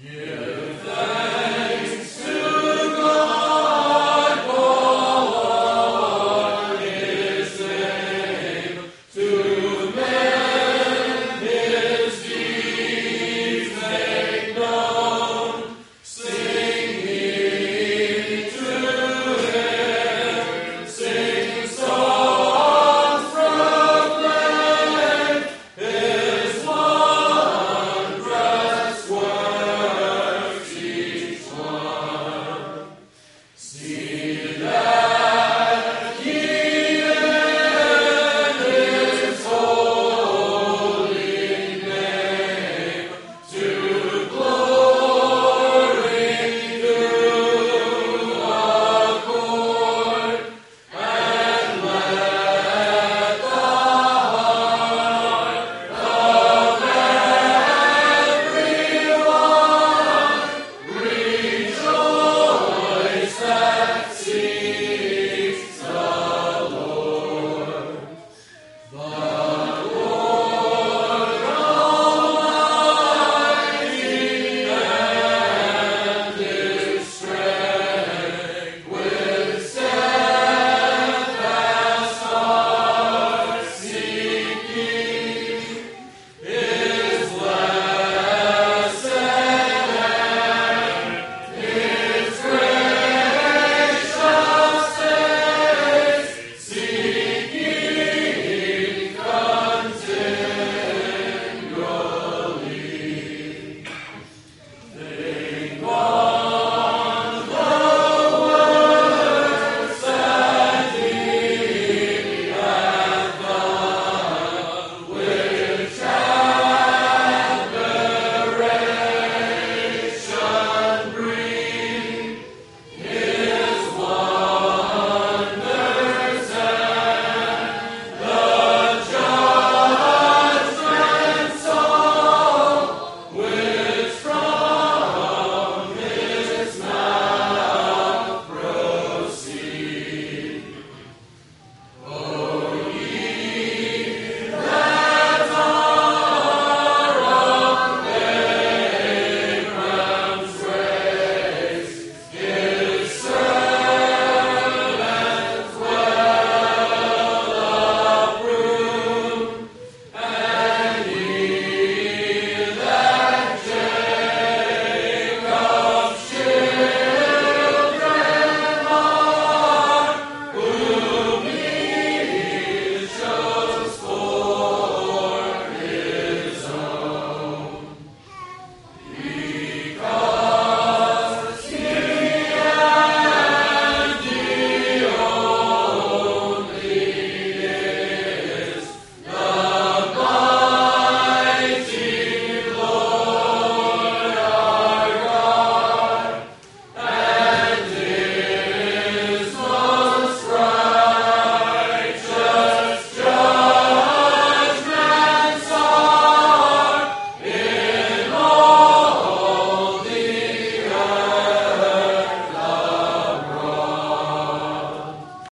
Yeah.